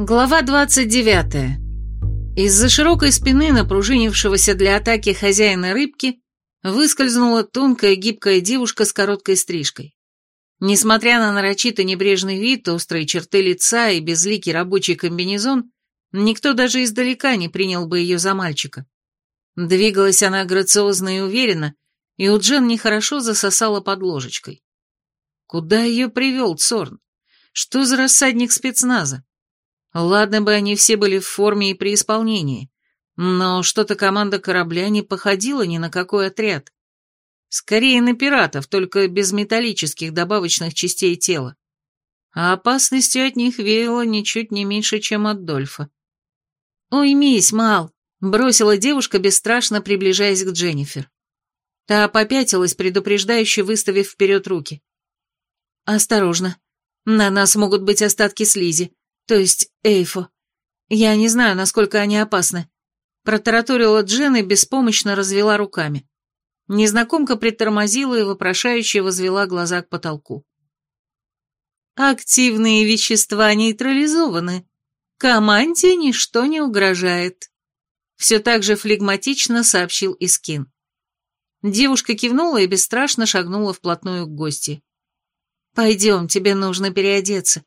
Глава 29. Из-за широкой спины напружинившегося для атаки хозяина рыбки выскользнула тонкая гибкая девушка с короткой стрижкой. Несмотря на нарочито небрежный вид, острые черты лица и безликий рабочий комбинезон, никто даже издалека не принял бы ее за мальчика. Двигалась она грациозно и уверенно, и у Джен нехорошо засосала под ложечкой. Куда ее привел Цорн? Что за рассадник спецназа? Ладно бы они все были в форме и при исполнении, но что-то команда корабля не походила ни на какой отряд. Скорее на пиратов, только без металлических добавочных частей тела. А опасностью от них веяло ничуть не меньше, чем от Дольфа. «Уймись, Мал!» — бросила девушка, бесстрашно приближаясь к Дженнифер. Та попятилась, предупреждающе выставив вперед руки. «Осторожно. На нас могут быть остатки слизи. То есть Эйфо. Я не знаю, насколько они опасны. Протараторила Джен и беспомощно развела руками. Незнакомка притормозила и вопрошающе возвела глаза к потолку. Активные вещества нейтрализованы. Команде ничто не угрожает. Все так же флегматично сообщил Искин. Девушка кивнула и бесстрашно шагнула вплотную к гости. «Пойдем, тебе нужно переодеться.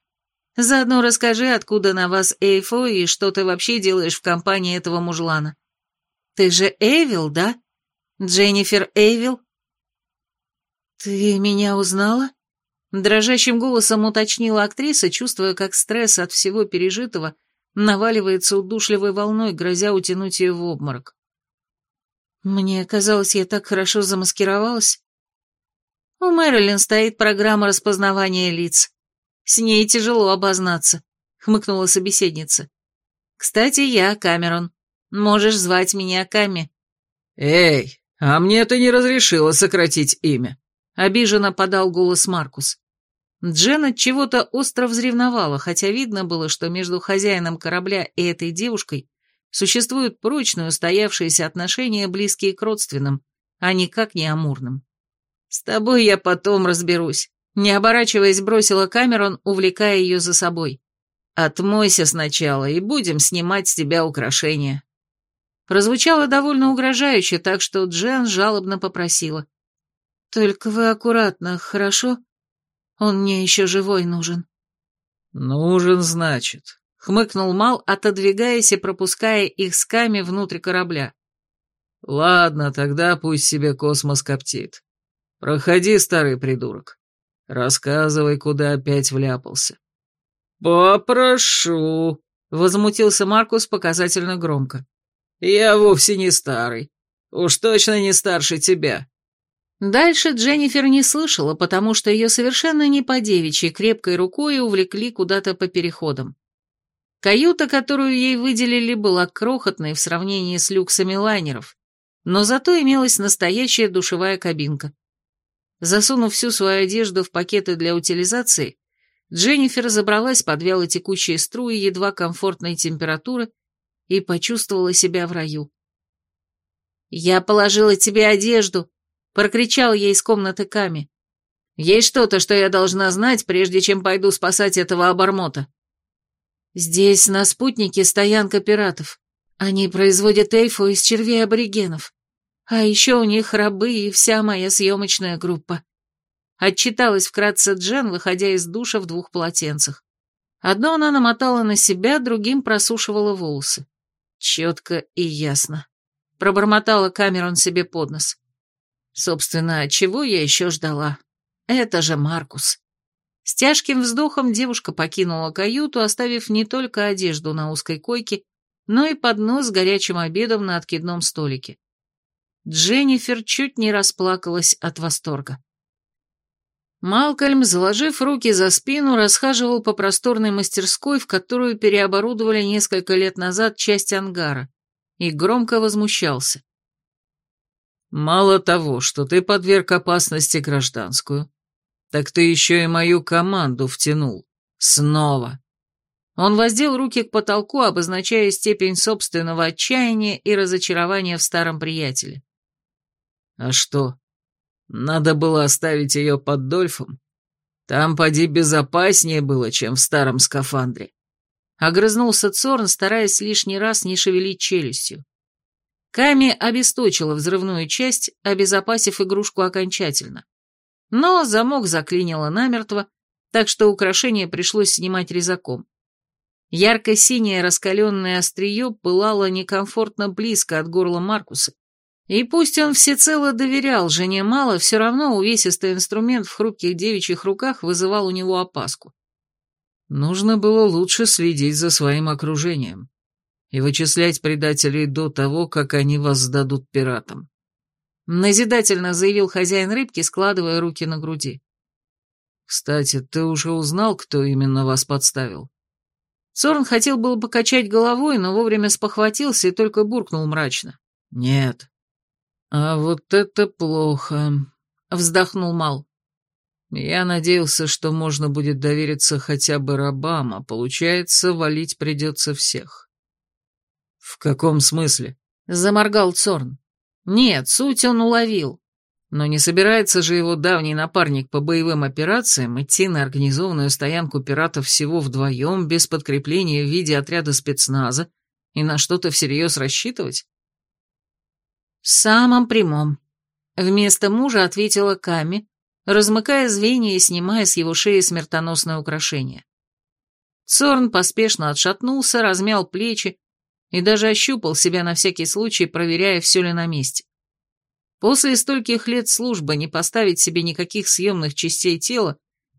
Заодно расскажи, откуда на вас Эйфо и что ты вообще делаешь в компании этого мужлана. Ты же Эйвил, да? Дженнифер Эйвил?» «Ты меня узнала?» Дрожащим голосом уточнила актриса, чувствуя, как стресс от всего пережитого наваливается удушливой волной, грозя утянуть ее в обморок. Мне казалось, я так хорошо замаскировалась. У Мэрилин стоит программа распознавания лиц. С ней тяжело обознаться, хмыкнула собеседница. Кстати, я Камерон. Можешь звать меня Ками. Эй, а мне ты не разрешила сократить имя. Обиженно подал голос Маркус. Джен от чего-то остро взревновала, хотя видно было, что между хозяином корабля и этой девушкой существуют прочные устоявшиеся отношения, близкие к родственным, а никак не амурным. «С тобой я потом разберусь. Не оборачиваясь, бросила Камерон, увлекая ее за собой. «Отмойся сначала, и будем снимать с тебя украшения». Прозвучало довольно угрожающе, так что Джен жалобно попросила. «Только вы аккуратно, хорошо? Он мне еще живой нужен». «Нужен, значит», — хмыкнул Мал, отодвигаясь и пропуская их с Ками внутрь корабля. «Ладно, тогда пусть себе космос коптит. Проходи, старый придурок». Рассказывай, куда опять вляпался. Попрошу, возмутился Маркус показательно громко. Я вовсе не старый. Уж точно не старше тебя. Дальше Дженнифер не слышала, потому что ее совершенно не по девичьей крепкой рукой увлекли куда-то по переходам. Каюта, которую ей выделили, была крохотной в сравнении с люксами лайнеров, но зато имелась настоящая душевая кабинка. Засунув всю свою одежду в пакеты для утилизации, Дженнифер забралась под вяло текущие струи едва комфортной температуры и почувствовала себя в раю. «Я положила тебе одежду!» — прокричал ей из комнаты Ками. «Есть что-то, что я должна знать, прежде чем пойду спасать этого обормота?» «Здесь на спутнике стоянка пиратов. Они производят эйфу из червей аборигенов. А еще у них рабы и вся моя съемочная группа. Отчиталась вкратце Джен, выходя из душа в двух полотенцах. Одно она намотала на себя, другим просушивала волосы. Четко и ясно. Пробормотала Камерон себе под нос. Собственно, чего я еще ждала? Это же Маркус. С тяжким вздохом девушка покинула каюту, оставив не только одежду на узкой койке, но и поднос с горячим обедом на откидном столике. Дженнифер чуть не расплакалась от восторга. Малкольм, заложив руки за спину, расхаживал по просторной мастерской, в которую переоборудовали несколько лет назад часть ангара, и громко возмущался. «Мало того, что ты подверг опасности гражданскую, так ты еще и мою команду втянул. Снова!» Он воздел руки к потолку, обозначая степень собственного отчаяния и разочарования в старом приятеле. А что, надо было оставить ее под Дольфом? Там, поди, безопаснее было, чем в старом скафандре. Огрызнулся Цорн, стараясь лишний раз не шевелить челюстью. Ками обесточила взрывную часть, обезопасив игрушку окончательно. Но замок заклинило намертво, так что украшение пришлось снимать резаком. Ярко-синее раскаленное острие пылало некомфортно близко от горла Маркуса, и пусть он всецело доверял жене мало, все равно увесистый инструмент в хрупких девичьих руках вызывал у него опаску. Нужно было лучше следить за своим окружением и вычислять предателей до того, как они вас сдадут пиратам. Назидательно заявил хозяин рыбки, складывая руки на груди. Кстати, ты уже узнал, кто именно вас подставил? Сорн хотел было покачать головой, но вовремя спохватился и только буркнул мрачно. Нет. А вот это плохо, вздохнул Мал. Я надеялся, что можно будет довериться хотя бы рабам, а получается, валить придется всех. В каком смысле? Заморгал Цорн. Нет, суть он уловил. Но не собирается же его давний напарник по боевым операциям идти на организованную стоянку пиратов всего вдвоем, без подкрепления в виде отряда спецназа, и на что-то всерьез рассчитывать? Самом прямом. Вместо мужа ответила Ками, размыкая звенья и снимая с его шеи смертоносное украшение. Цорн поспешно отшатнулся, размял плечи и даже ощупал себя на всякий случай, проверяя, все ли на месте. После стольких лет службы не поставить себе никаких съемных частей тела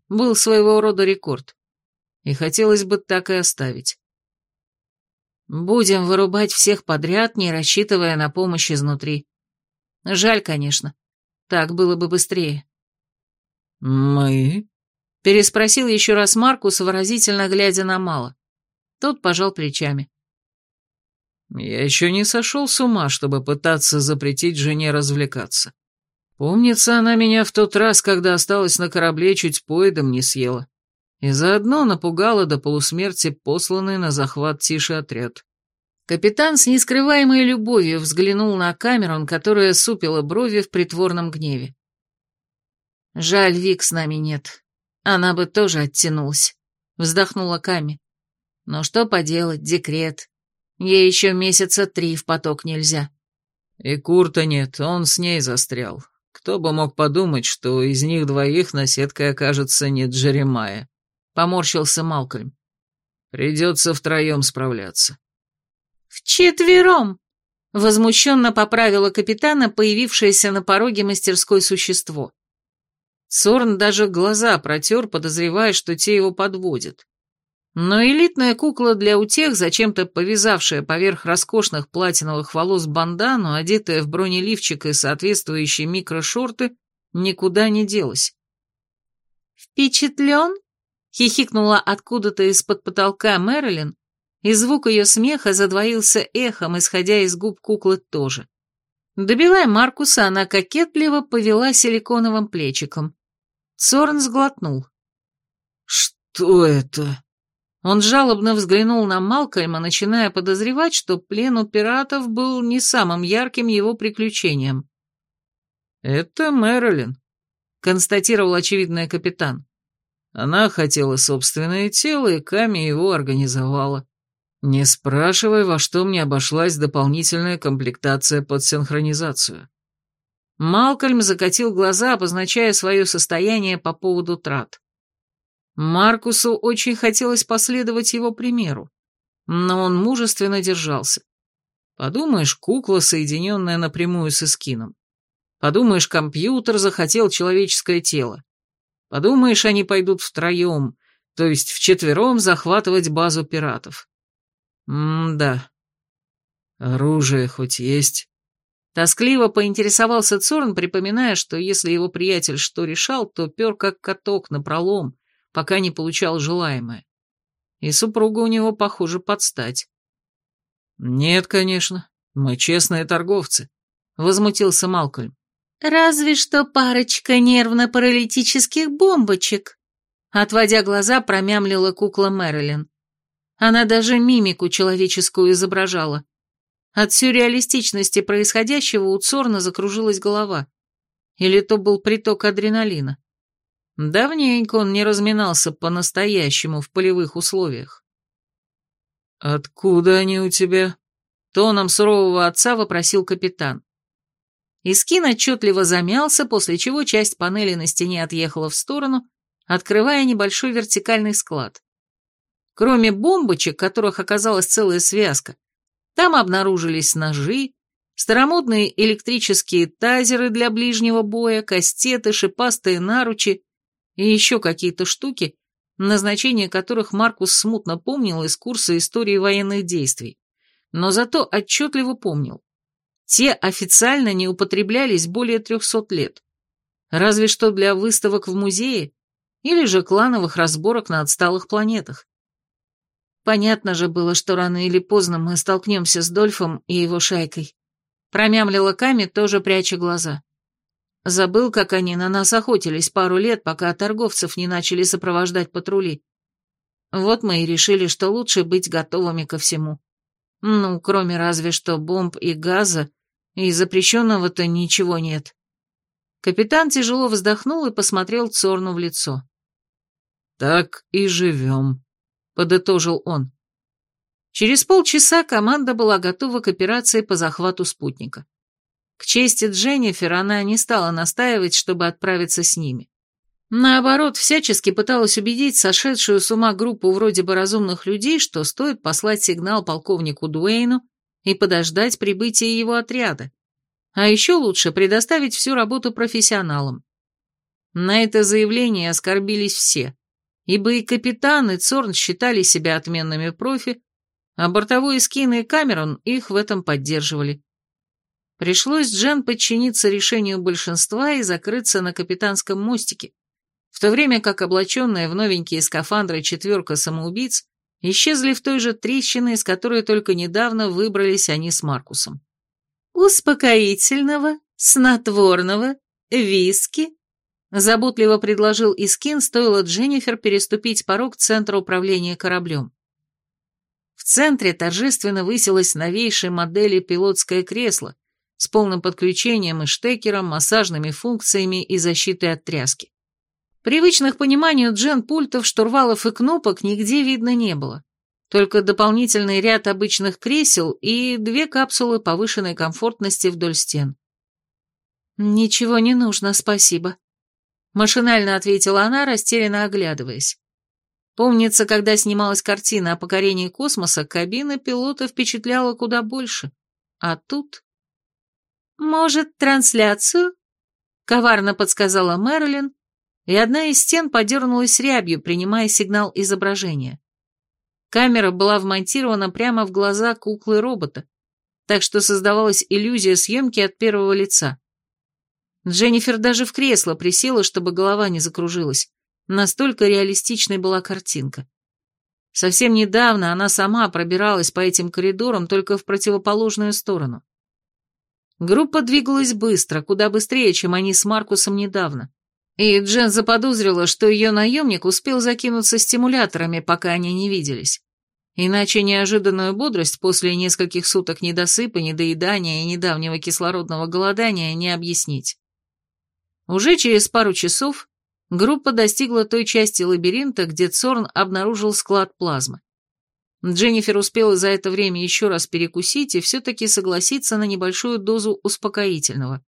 был своего рода рекорд. И хотелось бы так и оставить. Будем вырубать всех подряд, не рассчитывая на помощь изнутри. Жаль, конечно. Так было бы быстрее. «Мы?» — переспросил еще раз Маркус, выразительно глядя на Мало. Тот пожал плечами. «Я еще не сошел с ума, чтобы пытаться запретить жене развлекаться. Помнится, она меня в тот раз, когда осталась на корабле, чуть поедом не съела. И заодно напугала до полусмерти посланный на захват тише отряд». Капитан с нескрываемой любовью взглянул на Камерон, которая супила брови в притворном гневе. Жаль, Вик с нами нет. Она бы тоже оттянулась. Вздохнула Ками. Но что поделать, декрет. Ей еще месяца три в поток нельзя. И Курта нет, он с ней застрял. Кто бы мог подумать, что из них двоих наседкой окажется не Джеремая. Поморщился Малкольм. Придется втроем справляться. Вчетвером! Возмущенно поправила капитана появившееся на пороге мастерской существо. Сорн даже глаза протер, подозревая, что те его подводят. Но элитная кукла для утех, зачем-то повязавшая поверх роскошных платиновых волос бандану, одетая в бронеливчик и соответствующие микрошорты, никуда не делась. «Впечатлен?» — хихикнула откуда-то из-под потолка Мэрилин, и звук ее смеха задвоился эхом, исходя из губ куклы тоже. Добивая Маркуса, она кокетливо повела силиконовым плечиком. Сорн сглотнул. «Что это?» Он жалобно взглянул на Малкольма, начиная подозревать, что плен у пиратов был не самым ярким его приключением. «Это Мэрилин», — констатировал очевидный капитан. Она хотела собственное тело, и Ками его организовала. Не спрашивай, во что мне обошлась дополнительная комплектация под синхронизацию. Малкольм закатил глаза, обозначая свое состояние по поводу трат. Маркусу очень хотелось последовать его примеру, но он мужественно держался. Подумаешь, кукла, соединенная напрямую с эскином. Подумаешь, компьютер захотел человеческое тело. Подумаешь, они пойдут втроем, то есть вчетвером захватывать базу пиратов. М-да. Оружие хоть есть? Тоскливо поинтересовался Цорн, припоминая, что если его приятель что решал, то пер как каток на пролом, пока не получал желаемое. И супруга у него, похоже, подстать. «Нет, конечно, мы честные торговцы», — возмутился Малкольм. «Разве что парочка нервно-паралитических бомбочек», — отводя глаза, промямлила кукла Мэрилин. Она даже мимику человеческую изображала. От сюрреалистичности происходящего у Цорна закружилась голова. Или то был приток адреналина. Давненько он не разминался по-настоящему в полевых условиях. «Откуда они у тебя?» Тоном сурового отца вопросил капитан. Искин отчетливо замялся, после чего часть панели на стене отъехала в сторону, открывая небольшой вертикальный склад. Кроме бомбочек, которых оказалась целая связка, там обнаружились ножи, старомодные электрические тазеры для ближнего боя, кастеты, шипастые наручи и еще какие-то штуки, назначение которых Маркус смутно помнил из курса истории военных действий, но зато отчетливо помнил. Те официально не употреблялись более трехсот лет. Разве что для выставок в музее или же клановых разборок на отсталых планетах. Понятно же было, что рано или поздно мы столкнемся с Дольфом и его шайкой. Промямлила Ками, тоже пряча глаза. Забыл, как они на нас охотились пару лет, пока торговцев не начали сопровождать патрули. Вот мы и решили, что лучше быть готовыми ко всему. Ну, кроме разве что бомб и газа, и запрещенного-то ничего нет. Капитан тяжело вздохнул и посмотрел Цорну в лицо. «Так и живем», — подытожил он. Через полчаса команда была готова к операции по захвату спутника. К чести Дженнифер она не стала настаивать, чтобы отправиться с ними. Наоборот, всячески пыталась убедить сошедшую с ума группу вроде бы разумных людей, что стоит послать сигнал полковнику Дуэйну и подождать прибытия его отряда. А еще лучше предоставить всю работу профессионалам. На это заявление оскорбились все, ибо и капитан, и Цорн считали себя отменными профи, а бортовой Скин и Камерон их в этом поддерживали. Пришлось Джен подчиниться решению большинства и закрыться на капитанском мостике, в то время как облаченная в новенькие скафандры четверка самоубийц исчезли в той же трещине, из которой только недавно выбрались они с Маркусом. «Успокоительного, снотворного, виски», заботливо предложил Искин, стоило Дженнифер переступить порог центра управления кораблем. В центре торжественно высилось новейшей модели пилотское кресло с полным подключением и штекером, массажными функциями и защитой от тряски. Привычных пониманию Джен пультов, штурвалов и кнопок нигде видно не было. Только дополнительный ряд обычных кресел и две капсулы повышенной комфортности вдоль стен. «Ничего не нужно, спасибо», — машинально ответила она, растерянно оглядываясь. Помнится, когда снималась картина о покорении космоса, кабина пилота впечатляла куда больше. А тут... «Может, трансляцию?» — коварно подсказала Мэрилин, и одна из стен подернулась рябью, принимая сигнал изображения. Камера была вмонтирована прямо в глаза куклы-робота, так что создавалась иллюзия съемки от первого лица. Дженнифер даже в кресло присела, чтобы голова не закружилась. Настолько реалистичной была картинка. Совсем недавно она сама пробиралась по этим коридорам только в противоположную сторону. Группа двигалась быстро, куда быстрее, чем они с Маркусом недавно. И Джен заподозрила, что ее наемник успел закинуться стимуляторами, пока они не виделись. Иначе неожиданную бодрость после нескольких суток недосыпа, недоедания и недавнего кислородного голодания не объяснить. Уже через пару часов группа достигла той части лабиринта, где Цорн обнаружил склад плазмы. Дженнифер успела за это время еще раз перекусить и все-таки согласиться на небольшую дозу успокоительного.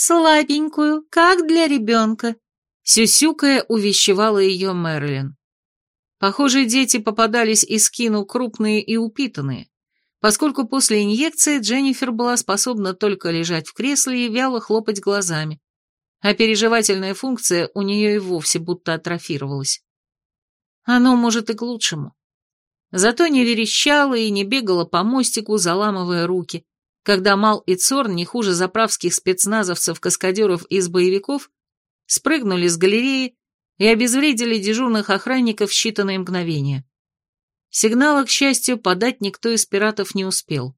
«Слабенькую, как для ребенка», — сюсюкая увещевала ее Мерлин. Похоже, дети попадались из кину крупные и упитанные, поскольку после инъекции Дженнифер была способна только лежать в кресле и вяло хлопать глазами, а переживательная функция у нее и вовсе будто атрофировалась. Оно, может, и к лучшему. Зато не верещала и не бегала по мостику, заламывая руки, когда Мал и Цорн, не хуже заправских спецназовцев-каскадеров из боевиков, спрыгнули с галереи и обезвредили дежурных охранников в считанные мгновения. Сигнала, к счастью, подать никто из пиратов не успел.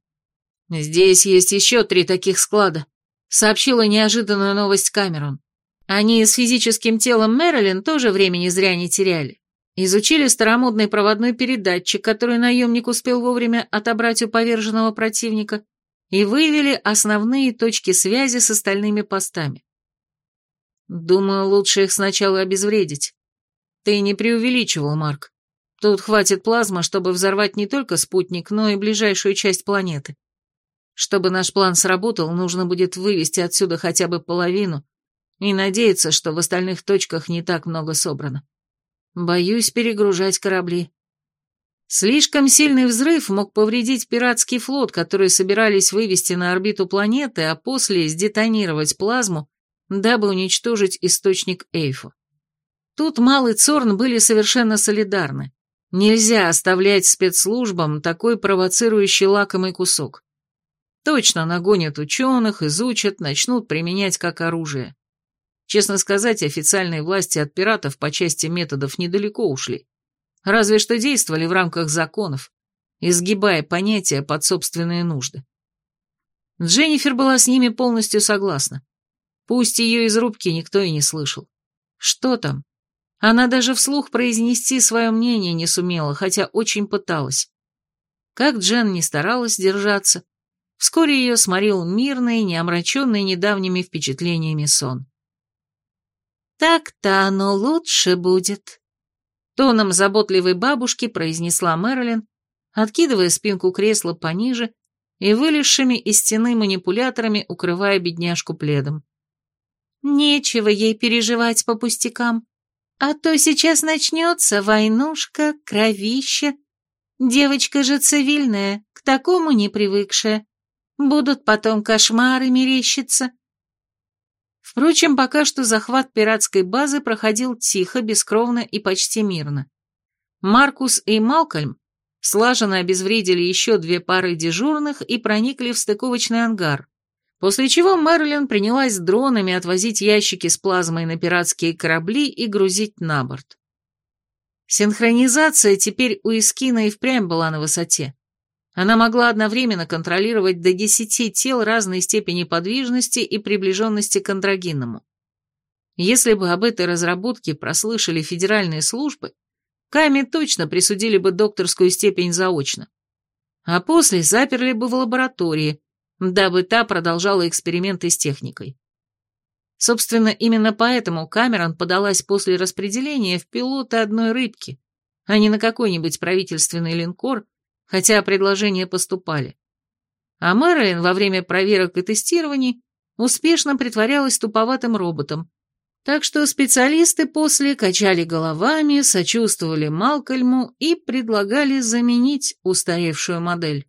«Здесь есть еще три таких склада», сообщила неожиданную новость Камерон. Они с физическим телом Мэрилин тоже времени зря не теряли. Изучили старомодный проводной передатчик, который наемник успел вовремя отобрать у поверженного противника, и вывели основные точки связи с остальными постами. Думаю, лучше их сначала обезвредить. Ты не преувеличивал, Марк. Тут хватит плазмы, чтобы взорвать не только спутник, но и ближайшую часть планеты. Чтобы наш план сработал, нужно будет вывести отсюда хотя бы половину и надеяться, что в остальных точках не так много собрано. Боюсь перегружать корабли. Слишком сильный взрыв мог повредить пиратский флот, который собирались вывести на орбиту планеты, а после сдетонировать плазму, дабы уничтожить источник Эйфу. Тут Малый Цорн были совершенно солидарны. Нельзя оставлять спецслужбам такой провоцирующий лакомый кусок. Точно нагонят ученых, изучат, начнут применять как оружие. Честно сказать, официальные власти от пиратов по части методов недалеко ушли. Разве что действовали в рамках законов, изгибая понятия под собственные нужды. Дженнифер была с ними полностью согласна. Пусть ее из рубки никто и не слышал. Что там? Она даже вслух произнести свое мнение не сумела, хотя очень пыталась. Как Джен не старалась держаться, вскоре ее сморил мирный, не омраченный недавними впечатлениями сон. «Так-то оно лучше будет», — тоном заботливой бабушки произнесла Мэрилин, откидывая спинку кресла пониже и вылезшими из стены манипуляторами укрывая бедняжку пледом. «Нечего ей переживать по пустякам. А то сейчас начнется войнушка, кровища. Девочка же цивильная, к такому не привыкшая. Будут потом кошмары мерещиться. Впрочем, пока что захват пиратской базы проходил тихо, бескровно и почти мирно. Маркус и Малкольм слаженно обезвредили еще две пары дежурных и проникли в стыковочный ангар, После чего Мерлин принялась дронами отвозить ящики с плазмой на пиратские корабли и грузить на борт. Синхронизация теперь у Искина и впрямь была на высоте. Она могла одновременно контролировать до десяти тел разной степени подвижности и приближенности к андрогинному. Если бы об этой разработке прослышали федеральные службы, Каме точно присудили бы докторскую степень заочно. А после заперли бы в лаборатории, дабы та продолжала эксперименты с техникой. Собственно, именно поэтому Камерон подалась после распределения в пилоты одной рыбки, а не на какой-нибудь правительственный линкор, хотя предложения поступали. А Мэрилин во время проверок и тестирований успешно притворялась туповатым роботом, так что специалисты после качали головами, сочувствовали Малкольму и предлагали заменить устаревшую модель.